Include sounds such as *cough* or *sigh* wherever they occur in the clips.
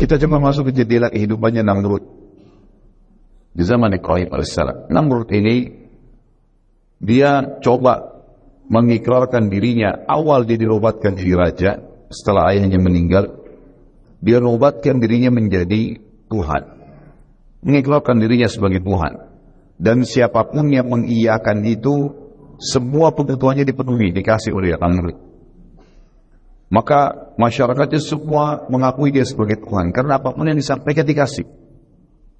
Kita coba masuk ke jendela kehidupannya Namrud. Di zaman Ibrahim alaihissalam. Namrud ini, dia coba mengikrarkan dirinya. Awal dia dirobatkan jadi raja, setelah ayahnya meninggal, dia robatkan dirinya menjadi Tuhan. Mengikrarkan dirinya sebagai Tuhan. Dan siapa pun yang mengiyakan itu, semua kebutuhannya dipenuhi, dikasih oleh Namrud. Maka masyarakatnya semua mengakui dia sebagai Tuhan. Karena apa pun yang disampaikan dikasih.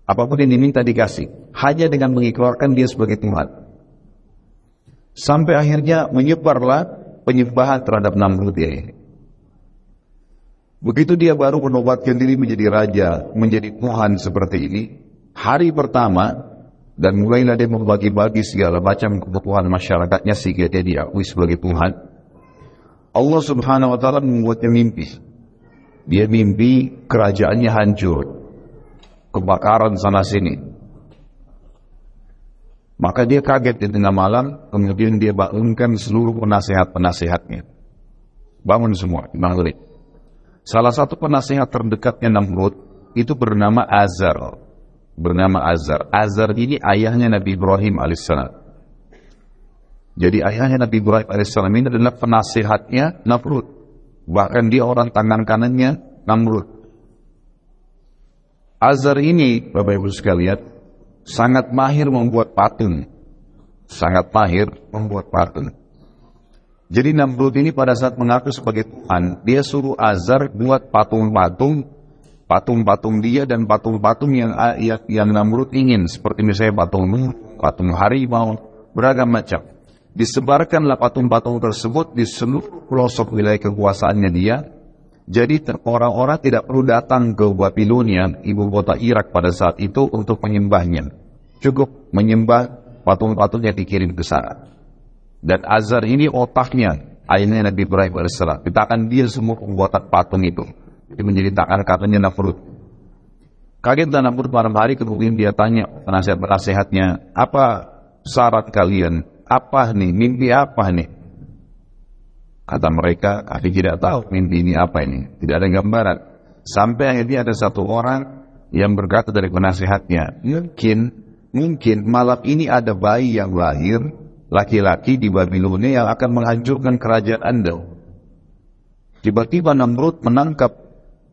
Apa pun yang diminta dikasih. Hanya dengan mengikrarkan dia sebagai Tuhan. Sampai akhirnya menyebarlah penyembahan terhadap Namrud ini. Begitu dia baru menobatkan diri menjadi raja, menjadi Tuhan seperti ini. Hari pertama, dan mulailah dia membagi-bagi segala macam kebutuhan masyarakatnya sehingga dia diakui sebagai Tuhan. Allah subhanahu wa ta'ala membuatnya mimpi. Dia mimpi kerajaannya hancur. Kebakaran sana sini. Maka dia kaget di tengah malam, kemudian dia bangunkan seluruh penasehat-penasehatnya. Bangun semua, maghrib. Salah satu penasehat terdekatnya Namrud itu bernama Azar. Bernama Azar. Azar ini ayahnya Nabi Ibrahim alaihissalam. Jadi ayahnya Nabi Ibrahim AS ini adalah penasihatnya Namrud. Bahkan dia orang tangan kanannya Namrud. Azar ini, Bapak Ibu sekalian, sangat mahir membuat patung. Sangat mahir membuat patung. Jadi Namrud ini pada saat mengaku sebagai Tuhan, dia suruh Azar buat patung-patung, patung-patung dia dan patung-patung yang, yang yang Namrud ingin, seperti misalnya patung patung harimau, beragam macam. Disebarkanlah patung-patung tersebut di seluruh pelosok wilayah kekuasaannya dia. Jadi orang-orang tidak perlu datang ke Babilonia, ibu kota Irak pada saat itu untuk menyembahnya. Cukup menyembah patung-patung yang dikirim ke sana. Dan Azar ini otaknya, ayahnya Nabi Ibrahim AS. Ditakan dia semua pembuatan patung itu. Jadi menjadi takkan katanya Nafrud. Kaget dan Nafrud malam hari kemudian dia tanya penasihat-penasihatnya, apa syarat kalian apa nih, mimpi apa nih? Kata mereka, kami tidak tahu mimpi ini apa ini. Tidak ada gambaran. Sampai akhirnya ada satu orang yang berkata dari penasihatnya, mungkin, mungkin malam ini ada bayi yang lahir, laki-laki di Babilonia yang akan menghancurkan kerajaan Anda. Tiba-tiba Namrud menangkap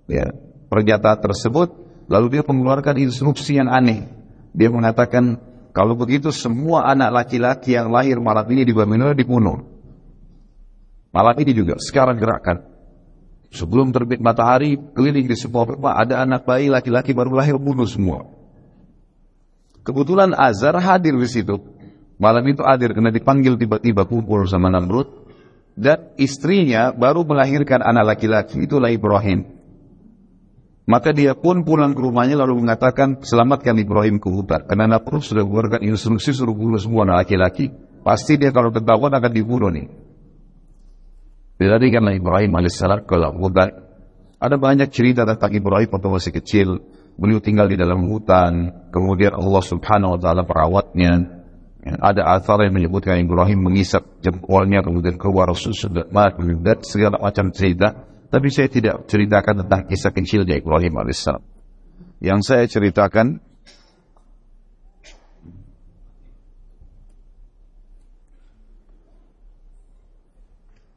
ya, pernyataan tersebut, lalu dia mengeluarkan instruksi yang aneh. Dia mengatakan, kalau begitu semua anak laki-laki yang lahir malam ini di Babilonia dibunuh. Malam ini juga, sekarang gerakan. Sebelum terbit matahari, keliling di sebuah rumah, ada anak bayi laki-laki baru lahir bunuh semua. Kebetulan Azar hadir di situ. Malam itu hadir karena dipanggil tiba-tiba kumpul sama Namrud. Dan istrinya baru melahirkan anak laki-laki, itulah Ibrahim. Maka dia pun pulang ke rumahnya lalu mengatakan, selamatkan Ibrahim ke hutan. Karena Nabi sudah mengeluarkan instruksi suruh bunuh semua anak laki-laki. Pasti dia kalau ketahuan akan dibunuh nih. Dilarikanlah Ibrahim alaihissalam ke hutan. Ada banyak cerita tentang Ibrahim waktu masih kecil. Beliau tinggal di dalam hutan. Kemudian Allah subhanahu wa ta'ala perawatnya. Ada asal yang menyebutkan Ibrahim mengisap jempolnya kemudian keluar susu dan segala macam cerita. Tapi saya tidak ceritakan tentang kisah kecil dari Ibrahim alaihissalam. Yang saya ceritakan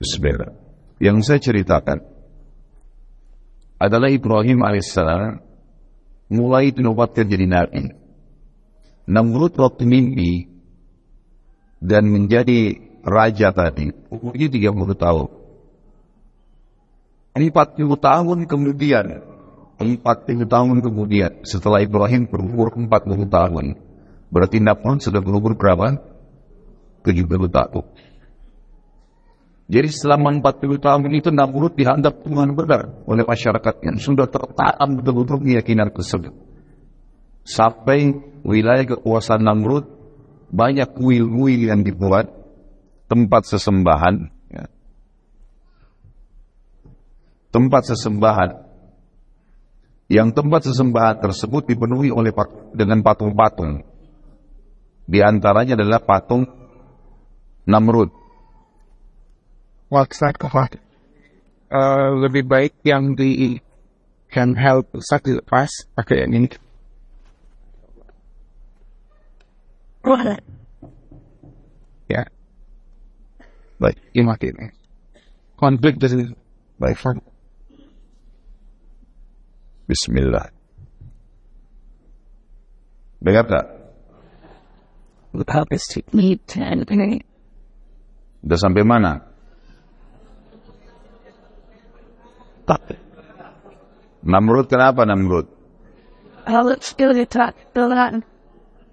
Bismillah. Yang saya ceritakan adalah Ibrahim alaihissalam mulai dinobatkan jadi nabi. Namrud waktu mimpi dan menjadi raja tadi umurnya 30 tahun. 40 tahun kemudian 40 tahun kemudian setelah Ibrahim berumur 40 tahun berarti Nabi sudah berumur berapa? 70 tahun jadi selama 40 tahun itu Namrud dihantar Tuhan benar oleh masyarakat yang sudah tertanam betul-betul keyakinan tersebut. Sampai wilayah kekuasaan Namrud banyak kuil-kuil yang dibuat, tempat sesembahan, tempat sesembahan yang tempat sesembahan tersebut dipenuhi oleh dengan patung-patung. Di antaranya adalah patung Namrud. Waksa uh, lebih baik yang di can help sakit lepas pakai yang ini. Ya. Baik, ini makin. Konflik di sini. Baik. Bismillah. Dengar tak? Habis need ten penny. Udah sampai mana? Namrud kenapa Namrud?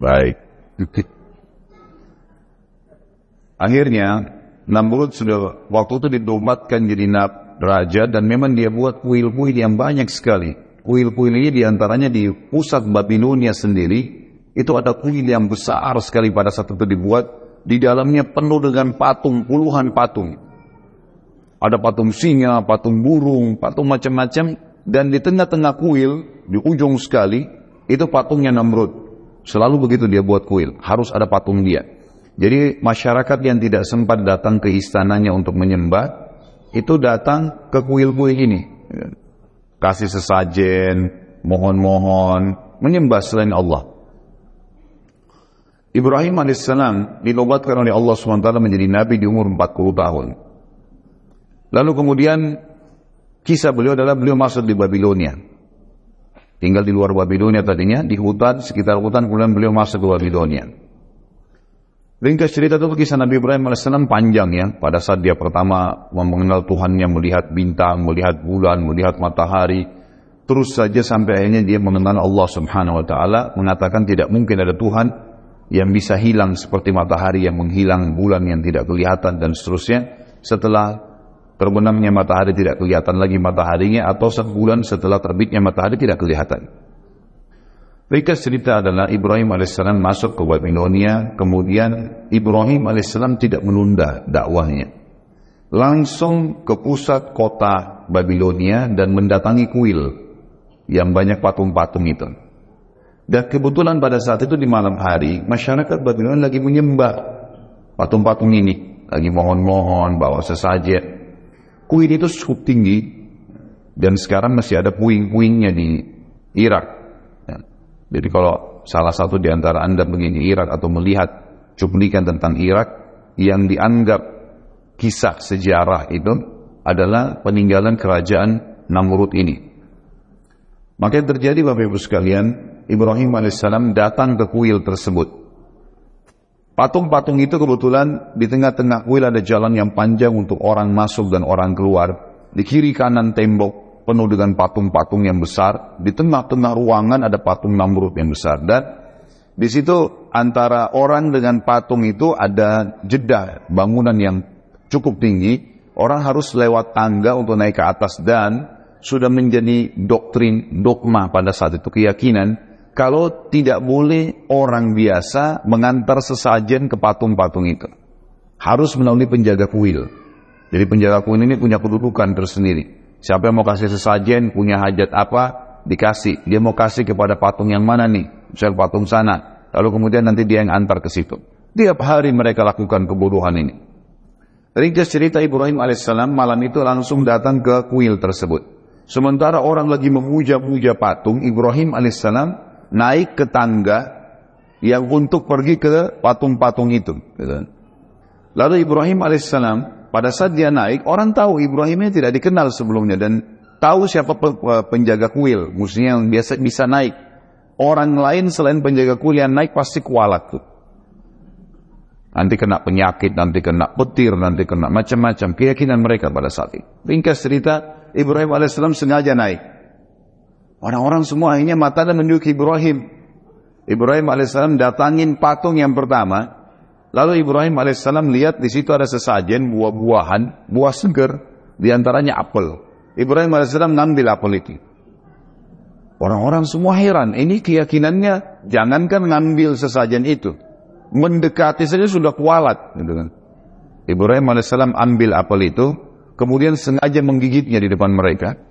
Baik. Akhirnya Namrud sudah waktu itu didomatkan jadi nab, raja dan memang dia buat kuil-kuil yang banyak sekali. Kuil-kuil ini di antaranya di pusat Babilonia sendiri itu ada kuil yang besar sekali pada saat itu dibuat di dalamnya penuh dengan patung puluhan patung. Ada patung singa, patung burung, patung macam-macam dan di tengah-tengah kuil di ujung sekali itu patungnya Namrud. Selalu begitu dia buat kuil, harus ada patung dia. Jadi masyarakat yang tidak sempat datang ke istananya untuk menyembah, itu datang ke kuil-kuil ini. Kasih sesajen, mohon-mohon, menyembah selain Allah. Ibrahim alaihissalam dinobatkan oleh Allah SWT menjadi nabi di umur 40 tahun. Lalu kemudian kisah beliau adalah beliau masuk di Babilonia. Tinggal di luar Babilonia tadinya, di hutan, sekitar hutan, kemudian beliau masuk ke Babilonia. Ringkas cerita itu kisah Nabi Ibrahim AS panjang ya. Pada saat dia pertama mengenal Tuhannya, melihat bintang, melihat bulan, melihat matahari. Terus saja sampai akhirnya dia mengenal Allah subhanahu wa ta'ala. Mengatakan tidak mungkin ada Tuhan yang bisa hilang seperti matahari yang menghilang, bulan yang tidak kelihatan dan seterusnya. Setelah terbenamnya matahari tidak kelihatan lagi mataharinya atau sebulan setelah terbitnya matahari tidak kelihatan. Ringkas cerita adalah Ibrahim alaihissalam masuk ke Babilonia, kemudian Ibrahim alaihissalam tidak menunda dakwahnya. Langsung ke pusat kota Babilonia dan mendatangi kuil yang banyak patung-patung itu. Dan kebetulan pada saat itu di malam hari, masyarakat Babilonia lagi menyembah patung-patung ini. Lagi mohon-mohon, bawa sesajen. Kuil itu cukup tinggi, dan sekarang masih ada puing-puingnya di Irak. Jadi kalau salah satu di antara Anda begini Irak atau melihat cuplikan tentang Irak yang dianggap kisah sejarah itu adalah peninggalan kerajaan Namrud ini. Maka yang terjadi Bapak Ibu sekalian, Ibrahim alaihissalam datang ke kuil tersebut. Patung-patung itu kebetulan di tengah-tengah kuil ada jalan yang panjang untuk orang masuk dan orang keluar. Di kiri kanan tembok penuh dengan patung-patung yang besar. Di tengah-tengah ruangan ada patung Namrud yang besar. Dan di situ antara orang dengan patung itu ada jeda bangunan yang cukup tinggi. Orang harus lewat tangga untuk naik ke atas dan sudah menjadi doktrin, dogma pada saat itu keyakinan kalau tidak boleh orang biasa mengantar sesajen ke patung-patung itu. Harus melalui penjaga kuil. Jadi penjaga kuil ini punya kedudukan tersendiri. Siapa yang mau kasih sesajen, punya hajat apa, dikasih. Dia mau kasih kepada patung yang mana nih? Misal patung sana. Lalu kemudian nanti dia yang antar ke situ. Tiap hari mereka lakukan kebodohan ini. Ringkas cerita Ibrahim alaihissalam malam itu langsung datang ke kuil tersebut. Sementara orang lagi memuja-muja patung, Ibrahim alaihissalam naik ke tangga yang untuk pergi ke patung-patung itu. Gitu. Lalu Ibrahim alaihissalam pada saat dia naik, orang tahu Ibrahimnya tidak dikenal sebelumnya dan tahu siapa penjaga kuil, musuhnya yang biasa bisa naik. Orang lain selain penjaga kuil yang naik pasti kualat tuh. Nanti kena penyakit, nanti kena petir, nanti kena macam-macam. Keyakinan mereka pada saat itu. Ringkas cerita, Ibrahim AS sengaja naik. Orang-orang semua akhirnya mata dan menunjuk Ibrahim. Ibrahim AS datangin patung yang pertama. Lalu Ibrahim alaihissalam lihat di situ ada sesajen buah-buahan, buah seger, di antaranya apel. Ibrahim alaihissalam ngambil apel itu. Orang-orang semua heran, ini keyakinannya jangankan ngambil sesajen itu. Mendekati saja sudah kualat. Gitu kan. Ibrahim alaihissalam ambil apel itu, kemudian sengaja menggigitnya di depan mereka.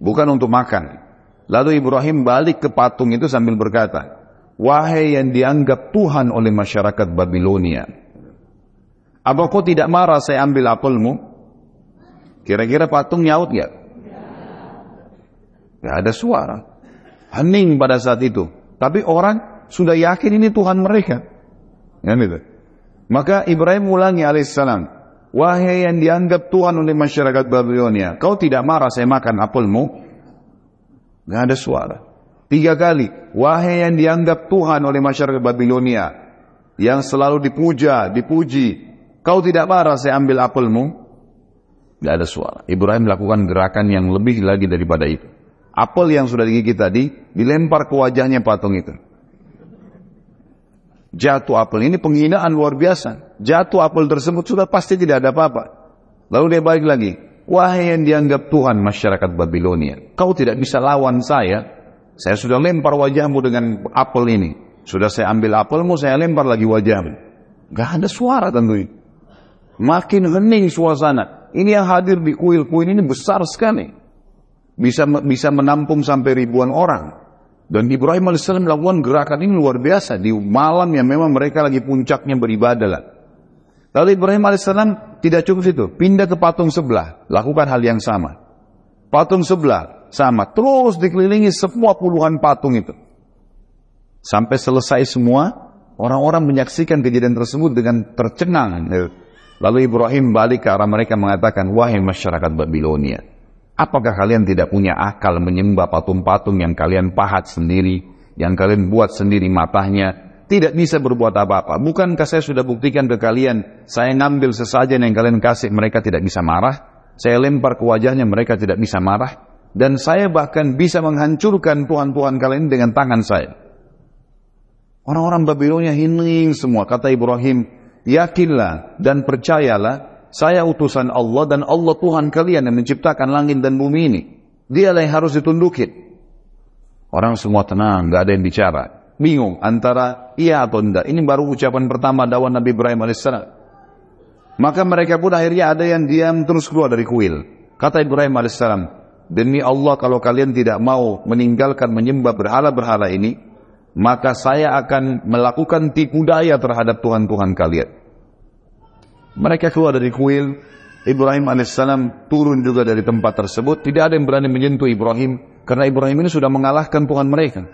Bukan untuk makan. Lalu Ibrahim balik ke patung itu sambil berkata, Wahai yang dianggap Tuhan oleh masyarakat Babilonia. Apa kau tidak marah saya ambil apelmu? Kira-kira patung nyaut ya? Gak ada suara. Hening pada saat itu. Tapi orang sudah yakin ini Tuhan mereka. Ya, gitu. Maka Ibrahim ulangi alaihissalam. Wahai yang dianggap Tuhan oleh masyarakat Babilonia. Kau tidak marah saya makan apelmu? Gak ada suara. Tiga kali. Wahai yang dianggap Tuhan oleh masyarakat Babilonia. Yang selalu dipuja, dipuji. Kau tidak marah saya ambil apelmu? Gak ada suara. Ibrahim melakukan gerakan yang lebih lagi daripada itu. Apel yang sudah digigit tadi dilempar ke wajahnya patung itu. Jatuh apel ini penghinaan luar biasa. Jatuh apel tersebut sudah pasti tidak ada apa-apa. Lalu dia balik lagi. Wahai yang dianggap Tuhan masyarakat Babilonia. Kau tidak bisa lawan saya. Saya sudah lempar wajahmu dengan apel ini. Sudah saya ambil apelmu, saya lempar lagi wajahmu. Gak ada suara tentu itu. Makin hening suasana. Ini yang hadir di kuil-kuil ini besar sekali bisa bisa menampung sampai ribuan orang. Dan Ibrahim AS melakukan gerakan ini luar biasa di malam yang memang mereka lagi puncaknya beribadah lah. Lalu Ibrahim AS tidak cukup situ, pindah ke patung sebelah, lakukan hal yang sama. Patung sebelah sama, terus dikelilingi semua puluhan patung itu. Sampai selesai semua, orang-orang menyaksikan kejadian tersebut dengan tercengang. Lalu Ibrahim balik ke arah mereka mengatakan, wahai masyarakat Babilonia, Apakah kalian tidak punya akal menyembah patung-patung yang kalian pahat sendiri, yang kalian buat sendiri matanya, tidak bisa berbuat apa-apa. Bukankah saya sudah buktikan ke kalian, saya ngambil sesajen yang kalian kasih, mereka tidak bisa marah. Saya lempar ke wajahnya, mereka tidak bisa marah. Dan saya bahkan bisa menghancurkan tuhan-tuhan kalian dengan tangan saya. Orang-orang Babilonia hening semua. Kata Ibrahim, yakinlah dan percayalah saya utusan Allah dan Allah Tuhan kalian yang menciptakan langit dan bumi ini. Dialah yang harus ditundukin. Orang semua tenang, gak ada yang bicara. Bingung antara iya atau tidak. Ini baru ucapan pertama dakwah Nabi Ibrahim AS. Maka mereka pun akhirnya ada yang diam terus keluar dari kuil. Kata Ibrahim AS, Demi Allah kalau kalian tidak mau meninggalkan menyembah berhala-berhala ini, maka saya akan melakukan tipu daya terhadap Tuhan-Tuhan kalian. Mereka keluar dari kuil. Ibrahim alaihissalam turun juga dari tempat tersebut. Tidak ada yang berani menyentuh Ibrahim. Karena Ibrahim ini sudah mengalahkan Tuhan mereka.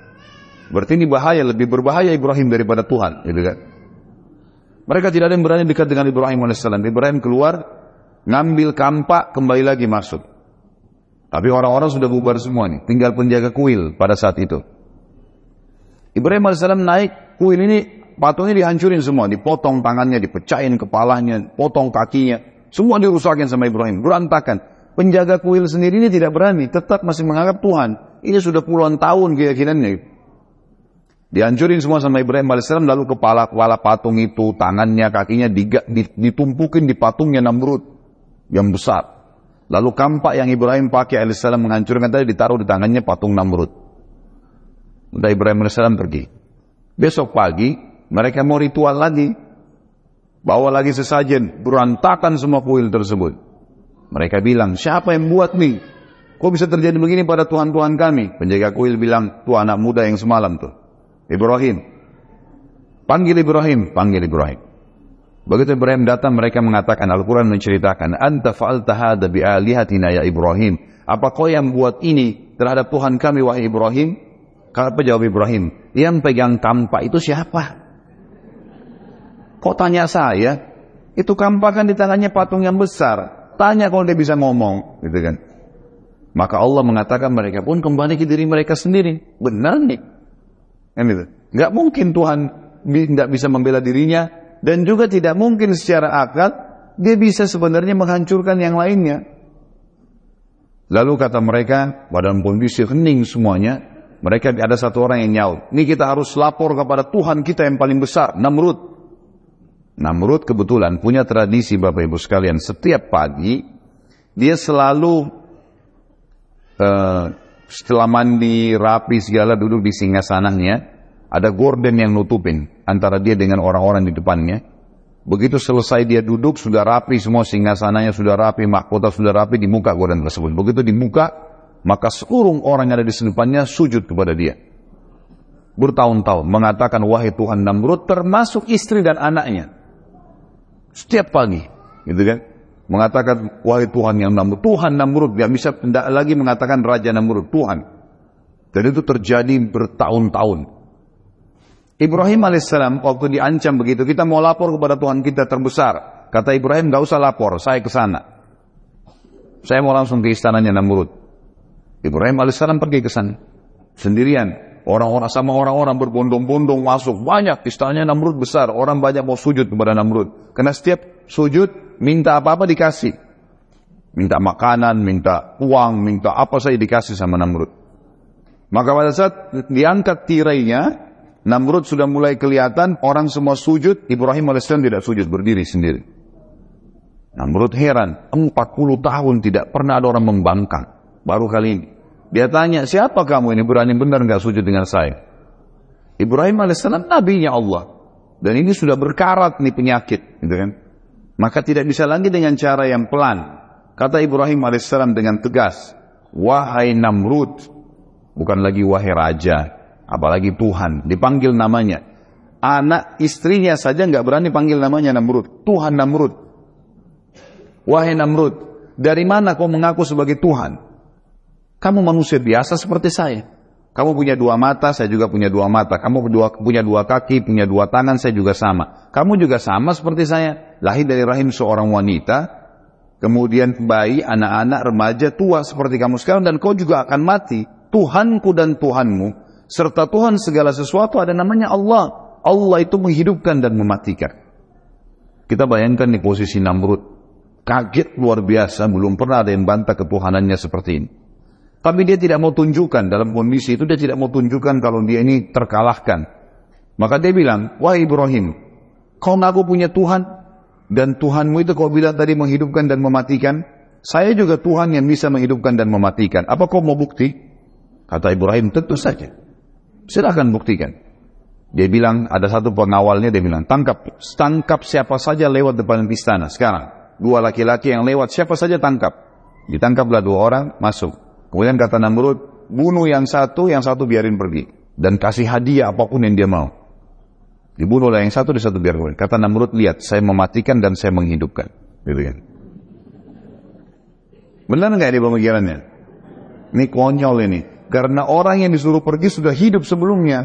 Berarti ini bahaya, lebih berbahaya Ibrahim daripada Tuhan. Gitu kan? Mereka tidak ada yang berani dekat dengan Ibrahim alaihissalam. Ibrahim keluar, ngambil kampak, kembali lagi masuk. Tapi orang-orang sudah bubar semua nih. Tinggal penjaga kuil pada saat itu. Ibrahim alaihissalam naik kuil ini patungnya dihancurin semua, dipotong tangannya, dipecahin kepalanya, potong kakinya, semua dirusakin sama Ibrahim, berantakan. Penjaga kuil sendiri ini tidak berani, tetap masih menganggap Tuhan. Ini sudah puluhan tahun keyakinannya. Dihancurin semua sama Ibrahim AS, lalu kepala-kepala patung itu, tangannya, kakinya ditumpukin di patungnya Namrud yang besar. Lalu kampak yang Ibrahim pakai AS menghancurkan tadi ditaruh di tangannya patung Namrud. Udah Ibrahim AS pergi. Besok pagi mereka mau ritual lagi. Bawa lagi sesajen. Berantakan semua kuil tersebut. Mereka bilang, siapa yang buat nih? Kok bisa terjadi begini pada Tuhan-Tuhan kami? Penjaga kuil bilang, tuh anak muda yang semalam tuh. Ibrahim. Panggil Ibrahim, panggil Ibrahim. Begitu Ibrahim datang, mereka mengatakan, Al-Quran menceritakan, Anta fa'alta hada bi'alihatina ya Ibrahim. Apa kau yang buat ini terhadap Tuhan kami, wahai Ibrahim? Apa jawab Ibrahim? Yang pegang tampak itu siapa? Kok tanya saya? Itu kampakan di tangannya patung yang besar. Tanya kalau dia bisa ngomong, gitu kan. Maka Allah mengatakan mereka pun kembali ke diri mereka sendiri. Benar nih. Kan itu. Gak mungkin Tuhan tidak bisa membela dirinya dan juga tidak mungkin secara akal dia bisa sebenarnya menghancurkan yang lainnya. Lalu kata mereka, badan kondisi hening semuanya, mereka ada satu orang yang nyaut. Ini kita harus lapor kepada Tuhan kita yang paling besar, Namrud. Namrud kebetulan punya tradisi Bapak Ibu sekalian, setiap pagi dia selalu uh, setelah mandi rapi segala duduk di singgasananya, ada gorden yang nutupin antara dia dengan orang-orang di depannya. Begitu selesai dia duduk, sudah rapi semua singgasananya, sudah rapi, mahkota sudah rapi di muka gorden tersebut. Begitu di muka, maka seluruh orang yang ada di depannya sujud kepada dia. Bertahun-tahun mengatakan, wahai Tuhan Namrud, termasuk istri dan anaknya. Setiap pagi, gitu kan? Mengatakan, wahai Tuhan yang Namrud. Tuhan Namrud, dia bisa tidak lagi mengatakan Raja Namrud, Tuhan. Dan itu terjadi bertahun-tahun. Ibrahim alaihissalam waktu diancam begitu, kita mau lapor kepada Tuhan kita terbesar. Kata Ibrahim, gak usah lapor, saya ke sana. Saya mau langsung ke istananya Namrud. Ibrahim alaihissalam pergi ke sana. Sendirian. Orang-orang sama orang-orang berbondong-bondong masuk. Banyak istananya Namrud besar. Orang banyak mau sujud kepada Namrud. Karena setiap sujud, minta apa-apa dikasih. Minta makanan, minta uang, minta apa saja dikasih sama Namrud. Maka pada saat diangkat tirainya, Namrud sudah mulai kelihatan, orang semua sujud, Ibrahim AS tidak sujud, berdiri sendiri. Namrud heran, 40 tahun tidak pernah ada orang membangkang. Baru kali ini. Dia tanya, siapa kamu ini berani benar nggak sujud dengan saya? Ibrahim AS nabinya Allah. Dan ini sudah berkarat nih penyakit. Gitu kan? Maka tidak bisa lagi dengan cara yang pelan. Kata Ibrahim AS dengan tegas, Wahai Namrud, bukan lagi wahai raja, apalagi Tuhan, dipanggil namanya. Anak istrinya saja nggak berani panggil namanya Namrud, Tuhan Namrud. Wahai Namrud, dari mana kau mengaku sebagai Tuhan? Kamu manusia biasa seperti saya. Kamu punya dua mata, saya juga punya dua mata. Kamu berdua, punya dua kaki, punya dua tangan, saya juga sama. Kamu juga sama seperti saya. Lahir dari rahim seorang wanita, kemudian bayi, anak-anak, remaja, tua seperti kamu sekarang, dan kau juga akan mati. Tuhanku dan Tuhanmu, serta Tuhan segala sesuatu ada namanya Allah. Allah itu menghidupkan dan mematikan. Kita bayangkan di posisi Namrud. Kaget luar biasa, belum pernah ada yang bantah ketuhanannya seperti ini. Tapi dia tidak mau tunjukkan dalam kondisi itu dia tidak mau tunjukkan kalau dia ini terkalahkan. Maka dia bilang, wahai Ibrahim, kau ngaku punya Tuhan dan Tuhanmu itu kau bilang tadi menghidupkan dan mematikan. Saya juga Tuhan yang bisa menghidupkan dan mematikan. Apa kau mau bukti? Kata Ibrahim, tentu saja. Silahkan buktikan. Dia bilang, ada satu pengawalnya, dia bilang, tangkap, tangkap siapa saja lewat depan istana sekarang. Dua laki-laki yang lewat, siapa saja tangkap. Ditangkaplah dua orang, masuk. Kemudian kata Namrud, bunuh yang satu, yang satu biarin pergi. Dan kasih hadiah apa pun yang dia mau. Dibunuhlah yang satu, di satu biar Kata Namrud, lihat, saya mematikan dan saya menghidupkan. Gitu kan. Benar nggak ini pemikirannya? Ini konyol ini. Karena orang yang disuruh pergi sudah hidup sebelumnya.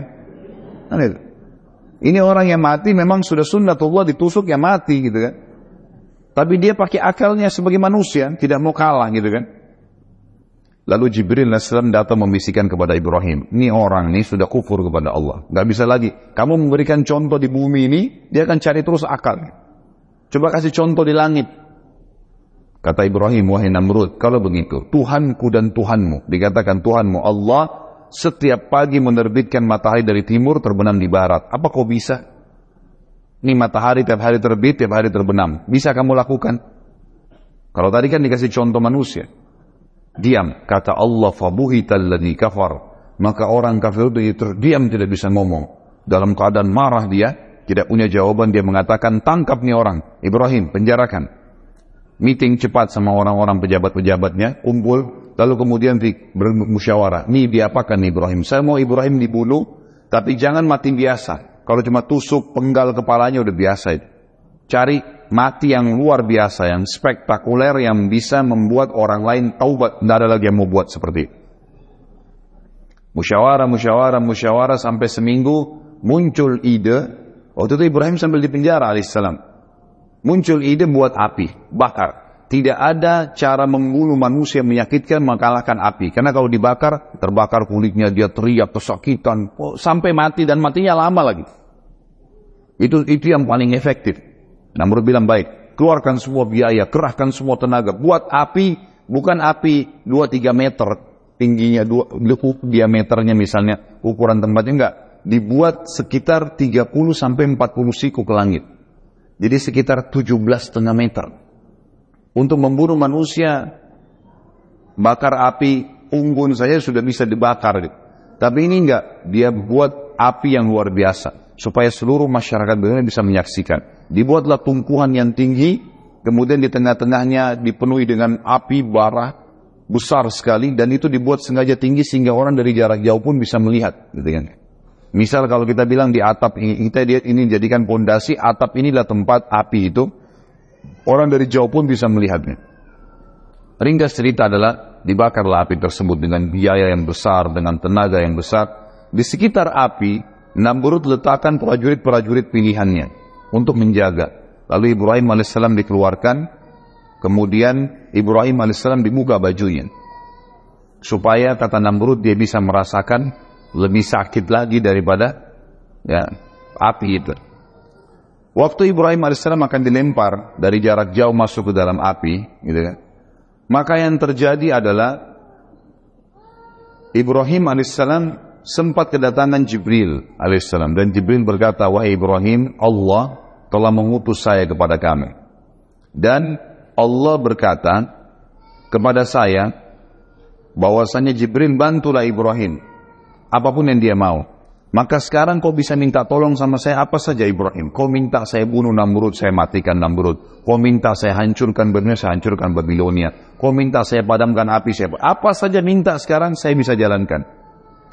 Kan ini orang yang mati memang sudah sunnatullah ditusuk ya mati gitu kan. Tapi dia pakai akalnya sebagai manusia, tidak mau kalah gitu kan. Lalu Jibril AS datang membisikkan kepada Ibrahim, ini orang ini sudah kufur kepada Allah. Gak bisa lagi. Kamu memberikan contoh di bumi ini, dia akan cari terus akal. Coba kasih contoh di langit. Kata Ibrahim, wahai Namrud, kalau begitu, Tuhanku dan Tuhanmu, dikatakan Tuhanmu Allah, setiap pagi menerbitkan matahari dari timur terbenam di barat. Apa kau bisa? Ini matahari tiap hari terbit, tiap hari terbenam. Bisa kamu lakukan? Kalau tadi kan dikasih contoh manusia. Diam, kata Allah fabuhital ladzi kafar. Maka orang kafir itu terdiam tidak bisa ngomong. Dalam keadaan marah dia, tidak punya jawaban dia mengatakan tangkap nih orang. Ibrahim, penjarakan. Meeting cepat sama orang-orang pejabat-pejabatnya, kumpul, lalu kemudian bermusyawarah. Nih diapakan nih Ibrahim? Saya mau Ibrahim dibunuh, tapi jangan mati biasa. Kalau cuma tusuk penggal kepalanya udah biasa itu. Cari mati yang luar biasa, yang spektakuler, yang bisa membuat orang lain taubat. Tidak ada lagi yang mau buat seperti itu. Musyawarah, musyawarah, musyawarah sampai seminggu muncul ide. Waktu itu Ibrahim sambil di penjara alaihissalam. Muncul ide buat api, bakar. Tidak ada cara membunuh manusia menyakitkan mengalahkan api. Karena kalau dibakar, terbakar kulitnya, dia teriak kesakitan. Sampai mati dan matinya lama lagi. Itu itu yang paling efektif. Namrud bilang baik, keluarkan semua biaya, kerahkan semua tenaga, buat api, bukan api 2-3 meter tingginya, dua, diameternya misalnya, ukuran tempatnya enggak, dibuat sekitar 30 sampai 40 siku ke langit. Jadi sekitar 17 setengah meter. Untuk membunuh manusia, bakar api unggun saja sudah bisa dibakar. Tapi ini enggak, dia buat api yang luar biasa supaya seluruh masyarakat dunia bisa menyaksikan. Dibuatlah tumpuan yang tinggi, kemudian di tengah-tengahnya dipenuhi dengan api bara besar sekali dan itu dibuat sengaja tinggi sehingga orang dari jarak jauh pun bisa melihat, gitu kan. Misal kalau kita bilang di atap ini, kita lihat ini jadikan pondasi, atap inilah tempat api itu, orang dari jauh pun bisa melihatnya. Ringkas cerita adalah dibakarlah api tersebut dengan biaya yang besar, dengan tenaga yang besar. Di sekitar api, Namrud letakkan prajurit-prajurit pilihannya untuk menjaga. Lalu Ibrahim alaihissalam dikeluarkan, kemudian Ibrahim alaihissalam dibuka bajunya. Supaya kata Namrud dia bisa merasakan lebih sakit lagi daripada ya, api itu. Waktu Ibrahim alaihissalam akan dilempar dari jarak jauh masuk ke dalam api, gitu kan? Maka yang terjadi adalah Ibrahim alaihissalam sempat kedatangan Jibril alaihissalam dan Jibril berkata, wahai Ibrahim, Allah telah mengutus saya kepada kami. Dan Allah berkata kepada saya bahwasanya Jibril bantulah Ibrahim apa pun yang dia mau. Maka sekarang kau bisa minta tolong sama saya apa saja Ibrahim. Kau minta saya bunuh Namrud, saya matikan Namrud. Kau minta saya hancurkan Babilonia, saya hancurkan Babilonia. Kau minta saya padamkan api, saya apa saja minta sekarang saya bisa jalankan.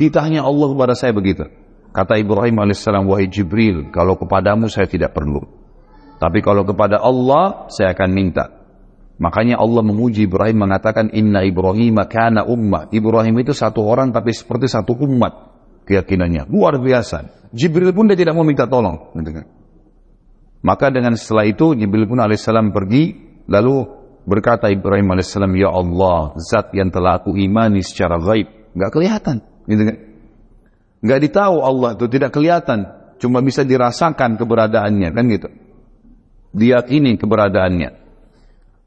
Titahnya Allah kepada saya begitu. Kata Ibrahim alaihissalam, wahai Jibril, kalau kepadamu saya tidak perlu. Tapi kalau kepada Allah, saya akan minta. Makanya Allah memuji Ibrahim mengatakan, Inna Ibrahim kana ummah. Ibrahim itu satu orang tapi seperti satu umat keyakinannya. Luar biasa. Jibril pun dia tidak mau minta tolong. Maka dengan setelah itu Jibril pun alaihissalam pergi lalu berkata Ibrahim alaihissalam, Ya Allah, zat yang telah aku imani secara gaib. Nggak kelihatan. Gitu kan. Nggak ditahu Allah itu tidak kelihatan. Cuma bisa dirasakan keberadaannya. Kan gitu. Diyakini keberadaannya.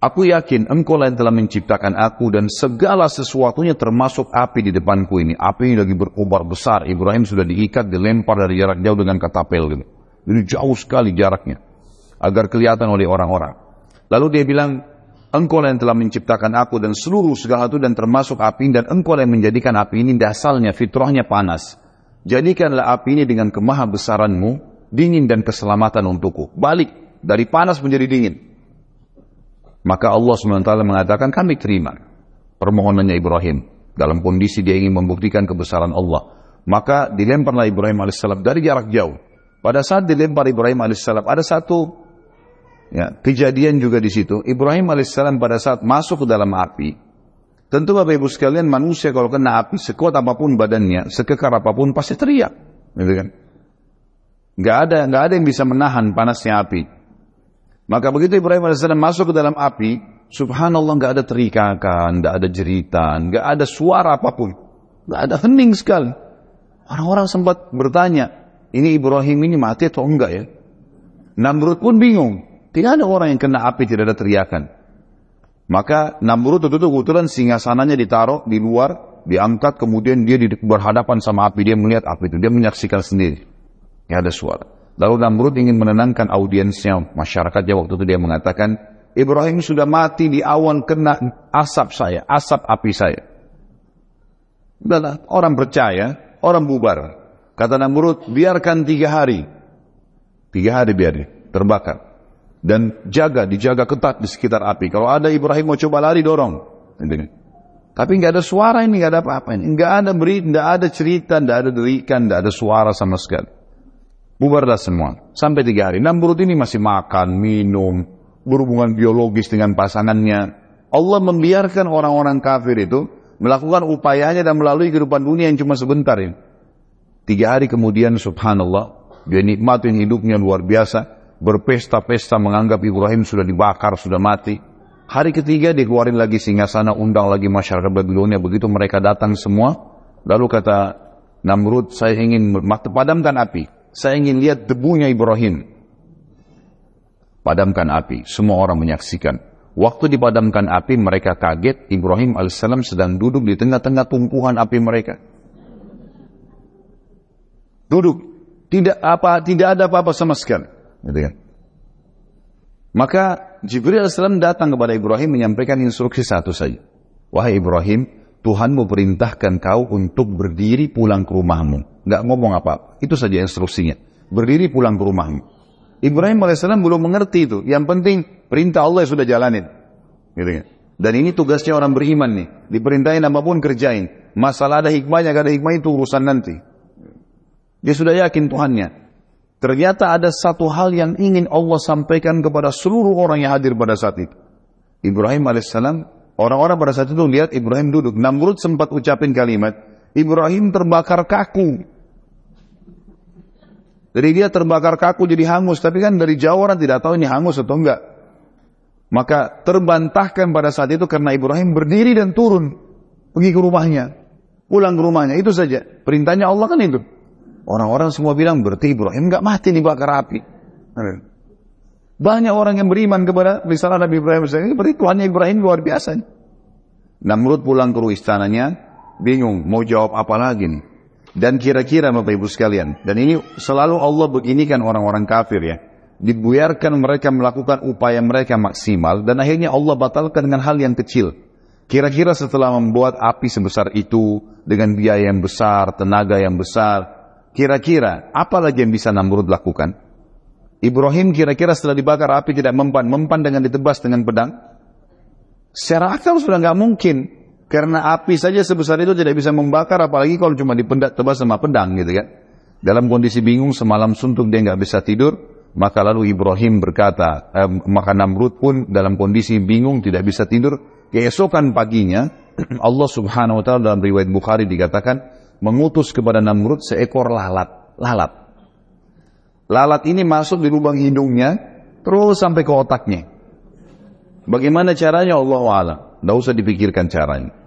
Aku yakin engkau yang telah menciptakan aku dan segala sesuatunya termasuk api di depanku ini. Api ini lagi berkobar besar. Ibrahim sudah diikat, dilempar dari jarak jauh dengan katapel. Gitu. Jadi jauh sekali jaraknya. Agar kelihatan oleh orang-orang. Lalu dia bilang, engkau yang telah menciptakan aku dan seluruh segala itu dan termasuk api dan engkau yang menjadikan api ini dasalnya, fitrahnya panas. Jadikanlah api ini dengan kemaha besaranmu, dingin dan keselamatan untukku. Balik, dari panas menjadi dingin. Maka Allah SWT mengatakan kami terima permohonannya Ibrahim dalam kondisi dia ingin membuktikan kebesaran Allah. Maka dilemparlah Ibrahim alaihissalam dari jarak jauh. Pada saat dilempar Ibrahim alaihissalam ada satu ya, kejadian juga di situ. Ibrahim alaihissalam pada saat masuk ke dalam api, tentu Bapak Ibu sekalian manusia kalau kena api sekuat apa pun badannya, sekekar apa pun pasti teriak, gitu kan? Gak ada, gak ada yang bisa menahan panasnya api. Maka begitu Ibrahim AS masuk ke dalam api, subhanallah nggak ada terikakan, nggak ada jeritan, nggak ada suara apa pun. nggak ada hening sekali. Orang-orang sempat bertanya, ini Ibrahim ini mati atau enggak ya? Namrud pun bingung. Tidak ada orang yang kena api, tidak ada teriakan. Maka Namrud itu kebetulan singgasananya ditaruh di luar, diangkat, kemudian dia berhadapan sama api, dia melihat api itu, dia menyaksikan sendiri. Tidak ada suara. Lalu Namrud ingin menenangkan audiensnya, masyarakatnya waktu itu dia mengatakan, Ibrahim sudah mati di awan kena asap saya, asap api saya. Udahlah, orang percaya, orang bubar. Kata Namrud, biarkan tiga hari. Tiga hari biar terbakar. Dan jaga, dijaga ketat di sekitar api. Kalau ada Ibrahim mau coba lari, dorong. Tapi nggak ada suara ini, nggak ada apa-apa ini. Nggak ada beri, nggak ada cerita, nggak ada derikan, nggak ada suara sama sekali. Bubarlah semua. Sampai tiga hari. Namrud ini masih makan, minum, berhubungan biologis dengan pasangannya. Allah membiarkan orang-orang kafir itu melakukan upayanya dan melalui kehidupan dunia yang cuma sebentar ini. Tiga hari kemudian subhanallah, dia nikmatin hidupnya luar biasa, berpesta-pesta menganggap Ibrahim sudah dibakar, sudah mati. Hari ketiga dikeluarin lagi singgasana, undang lagi masyarakat Babilonia. Begitu mereka datang semua, lalu kata Namrud, saya ingin padamkan api. Saya ingin lihat debunya Ibrahim. Padamkan api. Semua orang menyaksikan. Waktu dipadamkan api, mereka kaget. Ibrahim AS sedang duduk di tengah-tengah tumpuhan api mereka. Duduk. Tidak apa, tidak ada apa-apa sama sekali. Gitu kan? Maka Jibril AS datang kepada Ibrahim menyampaikan instruksi satu saja. Wahai Ibrahim, Tuhanmu perintahkan kau untuk berdiri pulang ke rumahmu. Nggak ngomong apa-apa. Itu saja instruksinya. Berdiri pulang ke rumahmu. Ibrahim AS belum mengerti itu. Yang penting perintah Allah sudah jalanin. Gitu ya. Dan ini tugasnya orang beriman nih. Diperintahin apa pun kerjain. Masalah ada hikmahnya, gak ada hikmah itu urusan nanti. Dia sudah yakin Tuhannya. Ternyata ada satu hal yang ingin Allah sampaikan kepada seluruh orang yang hadir pada saat itu. Ibrahim alaihissalam Orang-orang pada saat itu lihat Ibrahim duduk. Namrud sempat ucapin kalimat, Ibrahim terbakar kaku. Jadi dia terbakar kaku jadi hangus, tapi kan dari jauh orang tidak tahu ini hangus atau enggak. Maka terbantahkan pada saat itu karena Ibrahim berdiri dan turun. Pergi ke rumahnya. Pulang ke rumahnya. Itu saja. Perintahnya Allah kan itu. Orang-orang semua bilang berarti Ibrahim enggak mati dibakar api. Banyak orang yang beriman kepada misalnya Nabi Ibrahim. Berarti Tuhannya Ibrahim luar biasa. Namrud pulang ke istananya. Bingung. Mau jawab apa lagi nih. Dan kira-kira Bapak Ibu sekalian, dan ini selalu Allah beginikan orang-orang kafir ya. Dibiarkan mereka melakukan upaya mereka maksimal dan akhirnya Allah batalkan dengan hal yang kecil. Kira-kira setelah membuat api sebesar itu dengan biaya yang besar, tenaga yang besar, kira-kira apa lagi yang bisa Namrud lakukan? Ibrahim kira-kira setelah dibakar api tidak mempan, mempan dengan ditebas dengan pedang? Secara akal sudah nggak mungkin. Karena api saja sebesar itu tidak bisa membakar, apalagi kalau cuma dipendak tebas sama pedang gitu kan. Dalam kondisi bingung semalam suntuk dia nggak bisa tidur, maka lalu Ibrahim berkata, eh, maka Namrud pun dalam kondisi bingung tidak bisa tidur. Keesokan paginya *clears throat* Allah Subhanahu Wa Taala dalam riwayat Bukhari dikatakan mengutus kepada Namrud seekor lalat, lalat. Lalat ini masuk di lubang hidungnya terus sampai ke otaknya. Bagaimana caranya Allah alam? Tidak usah dipikirkan caranya.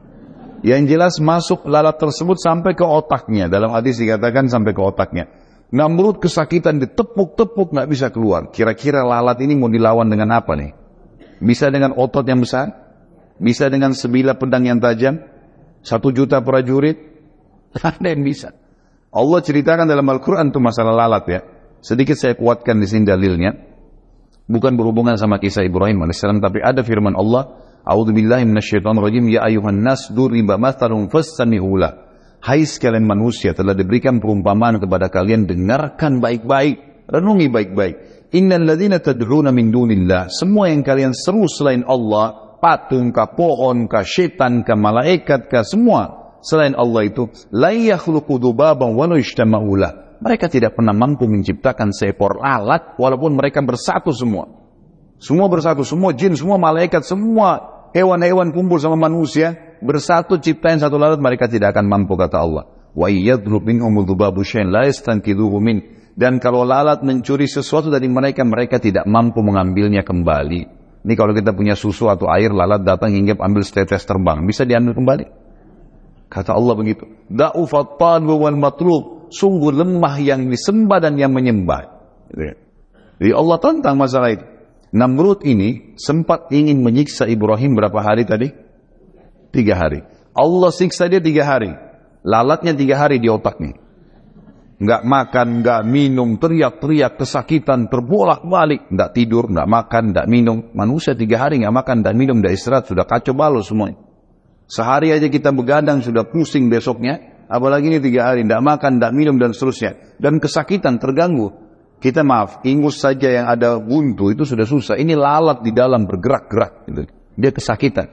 Yang jelas masuk lalat tersebut sampai ke otaknya. Dalam hadis dikatakan sampai ke otaknya. Namrud kesakitan ditepuk-tepuk nggak bisa keluar. Kira-kira lalat ini mau dilawan dengan apa nih? Bisa dengan otot yang besar? Bisa dengan sebilah pedang yang tajam? Satu juta prajurit? *laughs* Ada yang bisa. Allah ceritakan dalam Al-Quran itu masalah lalat ya. Sedikit saya kuatkan di sini dalilnya. Bukan berhubungan sama kisah Ibrahim AS, tapi ada firman Allah, A'udzu billahi minasyaitonir rajim. Ya ayuhan nas duriba mathalun fastami'u Hai sekalian manusia telah diberikan perumpamaan kepada kalian dengarkan baik-baik, renungi baik-baik. Innal ladzina tad'una min dunillah, semua yang kalian seru selain Allah, patung kah, pohon kah, setan kah, malaikat kah, semua selain Allah itu la yakhluqu dubaban wa Mereka tidak pernah mampu menciptakan seekor lalat walaupun mereka bersatu semua. Semua bersatu, semua jin, semua malaikat, semua hewan-hewan kumpul sama manusia, bersatu ciptain satu lalat mereka tidak akan mampu kata Allah. Wa min. Dan kalau lalat mencuri sesuatu dari mereka, mereka tidak mampu mengambilnya kembali. Ini kalau kita punya susu atau air, lalat datang hingga ambil setetes terbang. Bisa diambil kembali? Kata Allah begitu. Da'ufat wal matlub. Sungguh lemah yang disembah dan yang menyembah. Jadi Allah tentang masalah itu. Namrud ini sempat ingin menyiksa Ibrahim berapa hari tadi? Tiga hari. Allah siksa dia tiga hari. Lalatnya tiga hari di otaknya. Nggak makan, nggak minum, teriak-teriak, kesakitan, terbolak-balik. Nggak tidur, nggak makan, nggak minum. Manusia tiga hari nggak makan, nggak minum, nggak istirahat. Sudah kacau balau semuanya. Sehari aja kita begadang, sudah pusing besoknya. Apalagi ini tiga hari, nggak makan, nggak minum, dan seterusnya. Dan kesakitan, terganggu. Kita maaf, ingus saja yang ada buntu itu sudah susah. Ini lalat di dalam bergerak-gerak. Gitu. Dia kesakitan.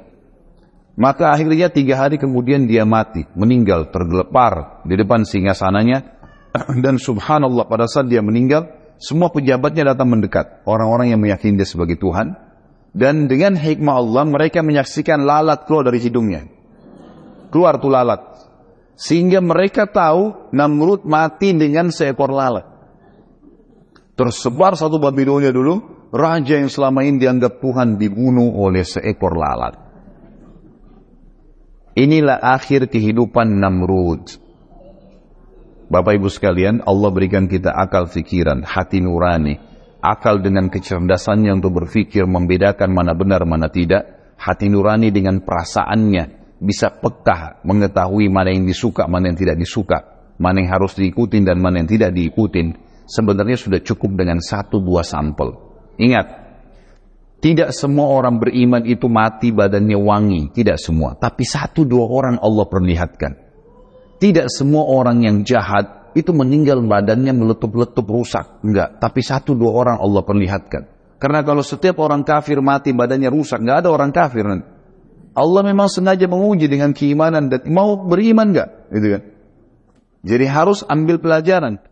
Maka akhirnya tiga hari kemudian dia mati, meninggal, tergelepar di depan singgasananya. *clears throat* Dan subhanallah pada saat dia meninggal, semua pejabatnya datang mendekat. Orang-orang yang meyakini dia sebagai Tuhan. Dan dengan hikmah Allah mereka menyaksikan lalat keluar dari hidungnya. Keluar tuh lalat. Sehingga mereka tahu Namrud mati dengan seekor lalat. Tersebar satu Babilonia dulu, raja yang selama ini dianggap Tuhan dibunuh oleh seekor lalat. Inilah akhir kehidupan Namrud. Bapak Ibu sekalian, Allah berikan kita akal fikiran, hati nurani, akal dengan kecerdasannya untuk berpikir membedakan mana benar mana tidak, hati nurani dengan perasaannya bisa pekah mengetahui mana yang disuka, mana yang tidak disuka, mana yang harus diikutin dan mana yang tidak diikutin sebenarnya sudah cukup dengan satu dua sampel. Ingat, tidak semua orang beriman itu mati badannya wangi, tidak semua. Tapi satu dua orang Allah perlihatkan. Tidak semua orang yang jahat itu meninggal badannya meletup-letup rusak. Enggak, tapi satu dua orang Allah perlihatkan. Karena kalau setiap orang kafir mati badannya rusak, enggak ada orang kafir. Allah memang sengaja menguji dengan keimanan dan mau beriman enggak, gitu kan? Jadi harus ambil pelajaran.